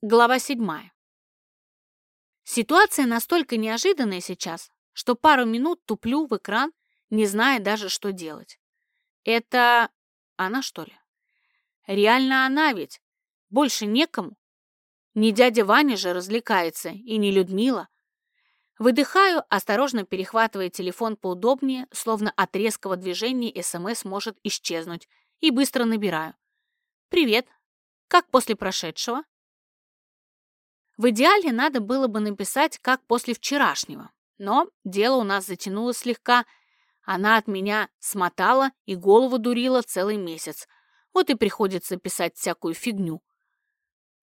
Глава седьмая. Ситуация настолько неожиданная сейчас, что пару минут туплю в экран, не зная даже, что делать. Это она, что ли? Реально она ведь. Больше некому. Не дядя Ваня же развлекается, и не Людмила. Выдыхаю, осторожно перехватывая телефон поудобнее, словно от резкого движения СМС может исчезнуть, и быстро набираю. «Привет. Как после прошедшего?» В идеале надо было бы написать, как после вчерашнего. Но дело у нас затянулось слегка. Она от меня смотала и голову дурила целый месяц. Вот и приходится писать всякую фигню.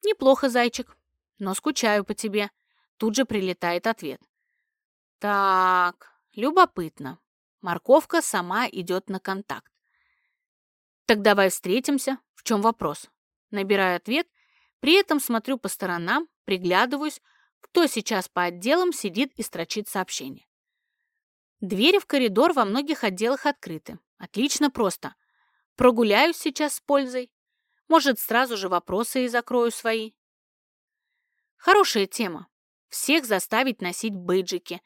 Неплохо, зайчик, но скучаю по тебе. Тут же прилетает ответ. Так, любопытно. Морковка сама идет на контакт. Так давай встретимся. В чем вопрос? Набираю ответ, при этом смотрю по сторонам, Приглядываюсь, кто сейчас по отделам сидит и строчит сообщение. Двери в коридор во многих отделах открыты. Отлично просто. Прогуляюсь сейчас с пользой. Может, сразу же вопросы и закрою свои. Хорошая тема. Всех заставить носить бейджики.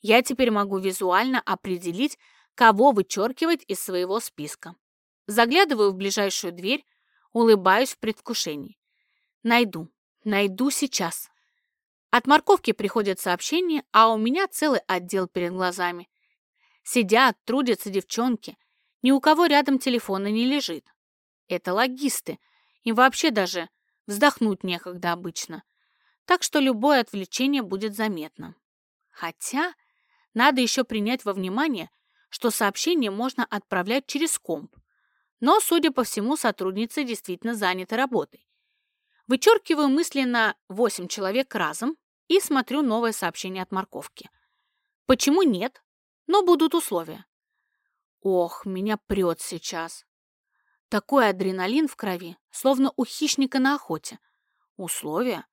Я теперь могу визуально определить, кого вычеркивать из своего списка. Заглядываю в ближайшую дверь, улыбаюсь в предвкушении. Найду. Найду сейчас. От морковки приходят сообщения, а у меня целый отдел перед глазами. Сидят, трудятся девчонки. Ни у кого рядом телефона не лежит. Это логисты. Им вообще даже вздохнуть некогда обычно. Так что любое отвлечение будет заметно. Хотя надо еще принять во внимание, что сообщение можно отправлять через комп. Но, судя по всему, сотрудница действительно занята работой. Вычеркиваю мысленно 8 человек разом и смотрю новое сообщение от морковки. Почему нет? Но будут условия. Ох, меня прет сейчас. Такой адреналин в крови, словно у хищника на охоте. Условия?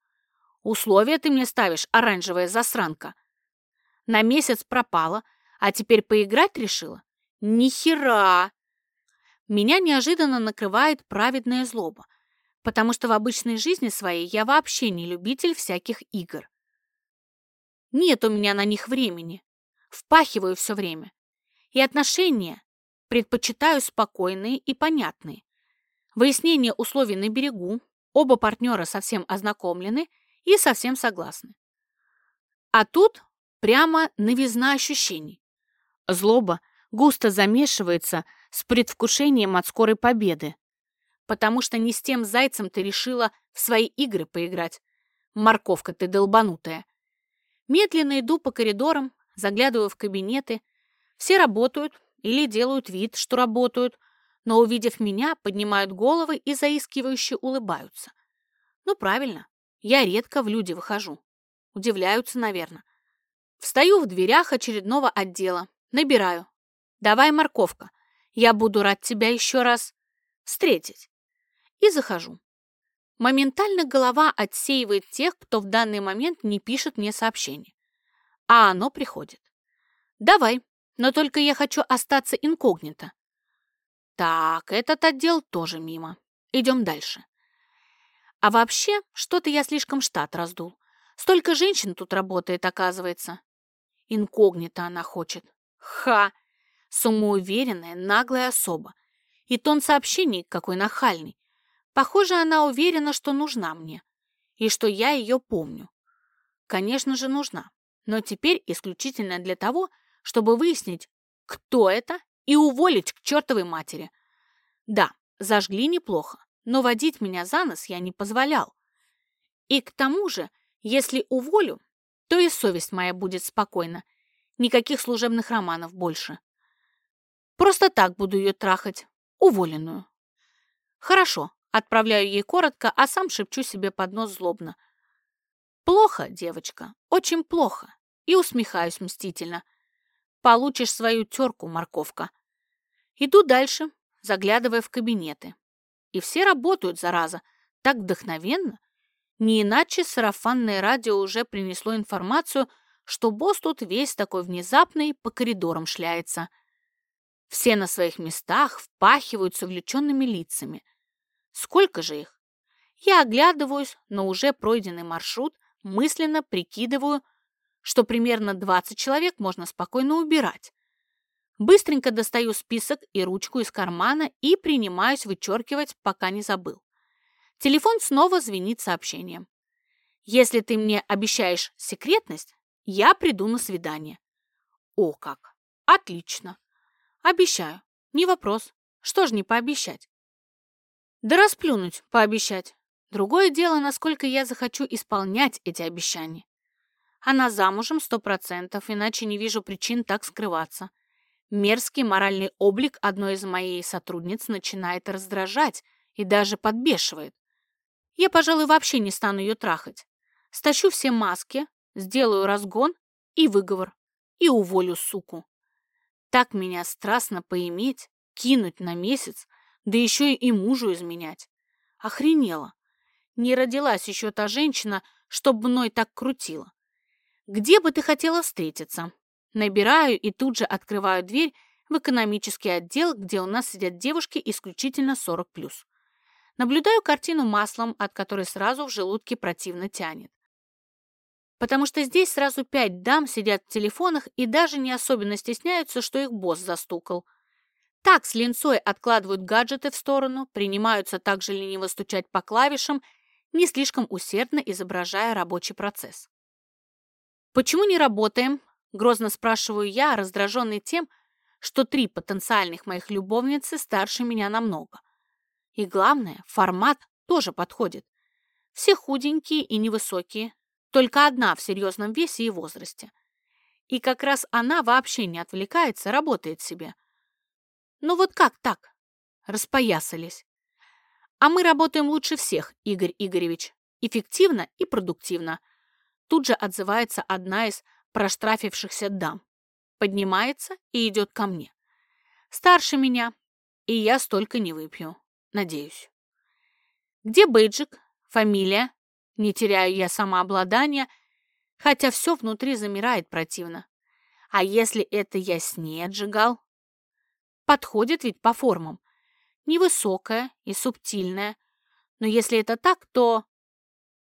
Условия ты мне ставишь, оранжевая засранка. На месяц пропала, а теперь поиграть решила? Ни хера! Меня неожиданно накрывает праведная злоба потому что в обычной жизни своей я вообще не любитель всяких игр. Нет у меня на них времени. Впахиваю все время. И отношения предпочитаю спокойные и понятные. Выяснение условий на берегу, оба партнера совсем ознакомлены и совсем согласны. А тут прямо новизна ощущений. Злоба густо замешивается с предвкушением от скорой победы, потому что не с тем зайцем ты решила в свои игры поиграть. Морковка ты долбанутая. Медленно иду по коридорам, заглядываю в кабинеты. Все работают или делают вид, что работают, но, увидев меня, поднимают головы и заискивающе улыбаются. Ну, правильно, я редко в люди выхожу. Удивляются, наверное. Встаю в дверях очередного отдела, набираю. «Давай, морковка, я буду рад тебя еще раз встретить» и захожу. Моментально голова отсеивает тех, кто в данный момент не пишет мне сообщение. А оно приходит. «Давай, но только я хочу остаться инкогнито». Так, этот отдел тоже мимо. Идем дальше. А вообще, что-то я слишком штат раздул. Столько женщин тут работает, оказывается. Инкогнито она хочет. Ха! Самоуверенная, наглая особа. И тон сообщений какой нахальный. Похоже, она уверена, что нужна мне, и что я ее помню. Конечно же, нужна, но теперь исключительно для того, чтобы выяснить, кто это, и уволить к чертовой матери. Да, зажгли неплохо, но водить меня за нос я не позволял. И к тому же, если уволю, то и совесть моя будет спокойна. Никаких служебных романов больше. Просто так буду ее трахать, уволенную. Хорошо, Отправляю ей коротко, а сам шепчу себе под нос злобно. «Плохо, девочка, очень плохо». И усмехаюсь мстительно. «Получишь свою терку, морковка». Иду дальше, заглядывая в кабинеты. И все работают, зараза, так вдохновенно. Не иначе сарафанное радио уже принесло информацию, что босс тут весь такой внезапный по коридорам шляется. Все на своих местах впахивают с лицами. Сколько же их? Я оглядываюсь на уже пройденный маршрут, мысленно прикидываю, что примерно 20 человек можно спокойно убирать. Быстренько достаю список и ручку из кармана и принимаюсь вычеркивать, пока не забыл. Телефон снова звенит сообщением. Если ты мне обещаешь секретность, я приду на свидание. О как! Отлично. Обещаю. Не вопрос. Что ж не пообещать? Да расплюнуть, пообещать. Другое дело, насколько я захочу исполнять эти обещания. Она замужем сто процентов, иначе не вижу причин так скрываться. Мерзкий моральный облик одной из моей сотрудниц начинает раздражать и даже подбешивает. Я, пожалуй, вообще не стану ее трахать. Стащу все маски, сделаю разгон и выговор, и уволю суку. Так меня страстно поиметь, кинуть на месяц, да еще и мужу изменять. Охренела. Не родилась еще та женщина, чтоб мной так крутила. Где бы ты хотела встретиться? Набираю и тут же открываю дверь в экономический отдел, где у нас сидят девушки исключительно 40+. Наблюдаю картину маслом, от которой сразу в желудке противно тянет потому что здесь сразу пять дам сидят в телефонах и даже не особенно стесняются, что их босс застукал. Так с линцой откладывают гаджеты в сторону, принимаются также лениво стучать по клавишам, не слишком усердно изображая рабочий процесс. «Почему не работаем?» – грозно спрашиваю я, раздраженный тем, что три потенциальных моих любовницы старше меня намного. И главное, формат тоже подходит. Все худенькие и невысокие, только одна в серьезном весе и возрасте. И как раз она вообще не отвлекается, работает себе. Ну вот как так? Распоясались. А мы работаем лучше всех, Игорь Игоревич. Эффективно и продуктивно. Тут же отзывается одна из проштрафившихся дам. Поднимается и идет ко мне. Старше меня, и я столько не выпью. Надеюсь. Где бейджик? Фамилия? Не теряю я самообладания, хотя все внутри замирает противно. А если это я с ней отжигал? Подходит ведь по формам. Невысокая и субтильная. Но если это так, то...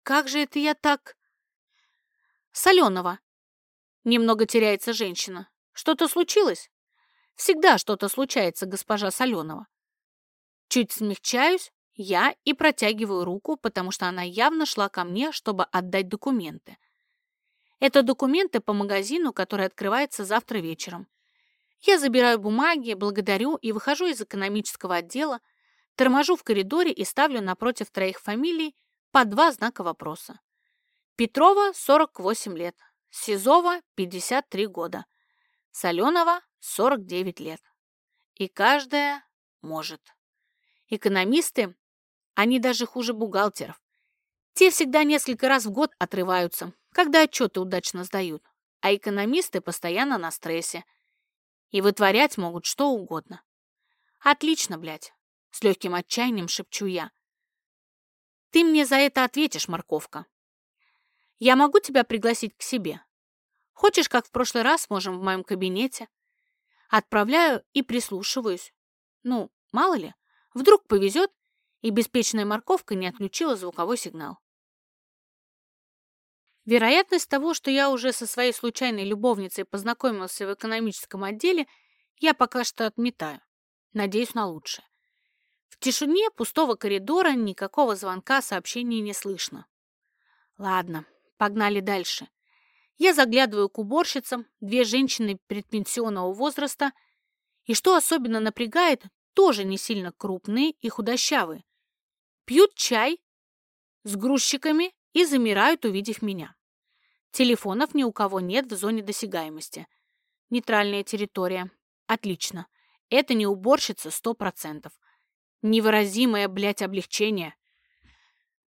Как же это я так... Соленого. Немного теряется женщина. Что-то случилось? Всегда что-то случается, госпожа Соленова. Чуть смягчаюсь, я и протягиваю руку, потому что она явно шла ко мне, чтобы отдать документы. Это документы по магазину, который открывается завтра вечером. Я забираю бумаги, благодарю и выхожу из экономического отдела, торможу в коридоре и ставлю напротив троих фамилий по два знака вопроса. Петрова – 48 лет, Сизова – 53 года, Соленова – 49 лет. И каждая может. Экономисты они даже хуже бухгалтеров. Те всегда несколько раз в год отрываются, когда отчеты удачно сдают, а экономисты постоянно на стрессе. И вытворять могут что угодно. Отлично, блядь, с легким отчаянием шепчу я. Ты мне за это ответишь, морковка. Я могу тебя пригласить к себе? Хочешь, как в прошлый раз, можем в моем кабинете? Отправляю и прислушиваюсь. Ну, мало ли, вдруг повезет, и беспечная морковка не отключила звуковой сигнал. Вероятность того, что я уже со своей случайной любовницей познакомился в экономическом отделе, я пока что отметаю. Надеюсь на лучшее. В тишине пустого коридора никакого звонка, сообщений не слышно. Ладно, погнали дальше. Я заглядываю к уборщицам, две женщины предпенсионного возраста, и что особенно напрягает, тоже не сильно крупные и худощавые, пьют чай с грузчиками и замирают, увидев меня. Телефонов ни у кого нет в зоне досягаемости. Нейтральная территория. Отлично. Это не уборщица сто процентов. Невыразимое, блядь, облегчение.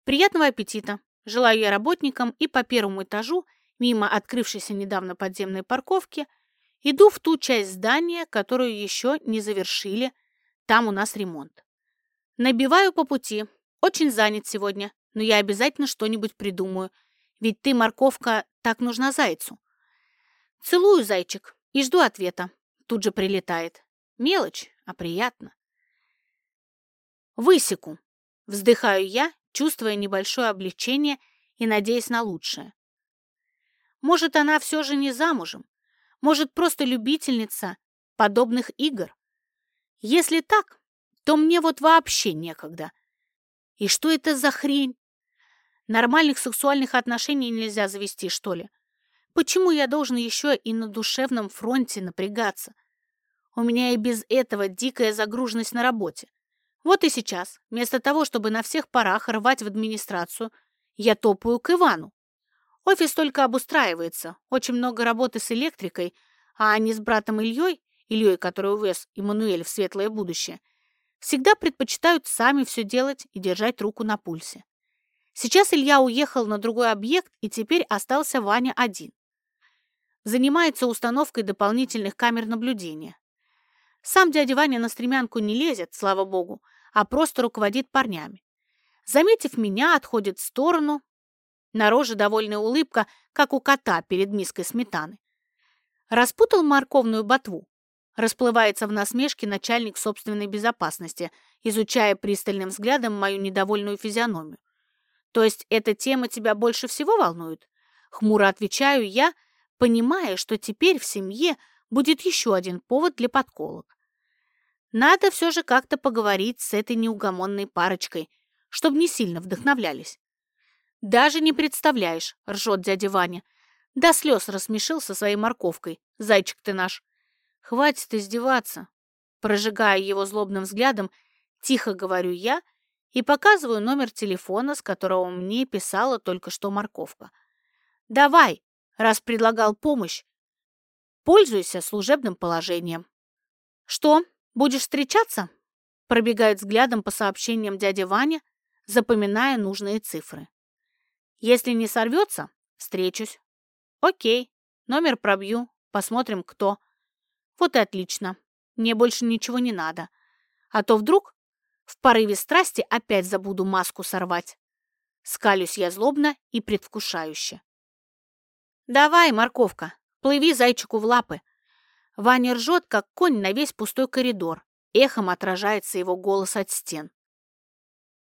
Приятного аппетита. Желаю я работникам и по первому этажу, мимо открывшейся недавно подземной парковки, иду в ту часть здания, которую еще не завершили. Там у нас ремонт. Набиваю по пути, очень занят сегодня, но я обязательно что-нибудь придумаю. Ведь ты, морковка, так нужна зайцу. Целую, зайчик, и жду ответа. Тут же прилетает. Мелочь, а приятно. Высеку. Вздыхаю я, чувствуя небольшое облегчение и надеясь на лучшее. Может, она все же не замужем? Может, просто любительница подобных игр? Если так, то мне вот вообще некогда. И что это за хрень? Нормальных сексуальных отношений нельзя завести, что ли? Почему я должен еще и на душевном фронте напрягаться? У меня и без этого дикая загруженность на работе. Вот и сейчас, вместо того, чтобы на всех парах рвать в администрацию, я топаю к Ивану. Офис только обустраивается, очень много работы с электрикой, а они с братом Ильей, Ильей, который увез Эммануэль в светлое будущее, всегда предпочитают сами все делать и держать руку на пульсе. Сейчас Илья уехал на другой объект, и теперь остался Ваня один. Занимается установкой дополнительных камер наблюдения. Сам дядя Ваня на стремянку не лезет, слава богу, а просто руководит парнями. Заметив меня, отходит в сторону. На роже довольная улыбка, как у кота перед миской сметаны. Распутал морковную ботву. Расплывается в насмешке начальник собственной безопасности, изучая пристальным взглядом мою недовольную физиономию. То есть эта тема тебя больше всего волнует? Хмуро отвечаю я, понимая, что теперь в семье будет еще один повод для подколок. Надо все же как-то поговорить с этой неугомонной парочкой, чтобы не сильно вдохновлялись. «Даже не представляешь», — ржет дядя Ваня. До слез рассмешился своей морковкой. «Зайчик ты наш». «Хватит издеваться», — прожигая его злобным взглядом, тихо говорю я и показываю номер телефона, с которого мне писала только что морковка. «Давай, раз предлагал помощь, пользуйся служебным положением». «Что, будешь встречаться?» Пробегает взглядом по сообщениям дяди Ваня, запоминая нужные цифры. «Если не сорвется, встречусь». «Окей, номер пробью, посмотрим, кто». «Вот и отлично, мне больше ничего не надо. А то вдруг в порыве страсти опять забуду маску сорвать. Скалюсь я злобно и предвкушающе. «Давай, морковка, плыви зайчику в лапы». Ваня ржет, как конь на весь пустой коридор. Эхом отражается его голос от стен.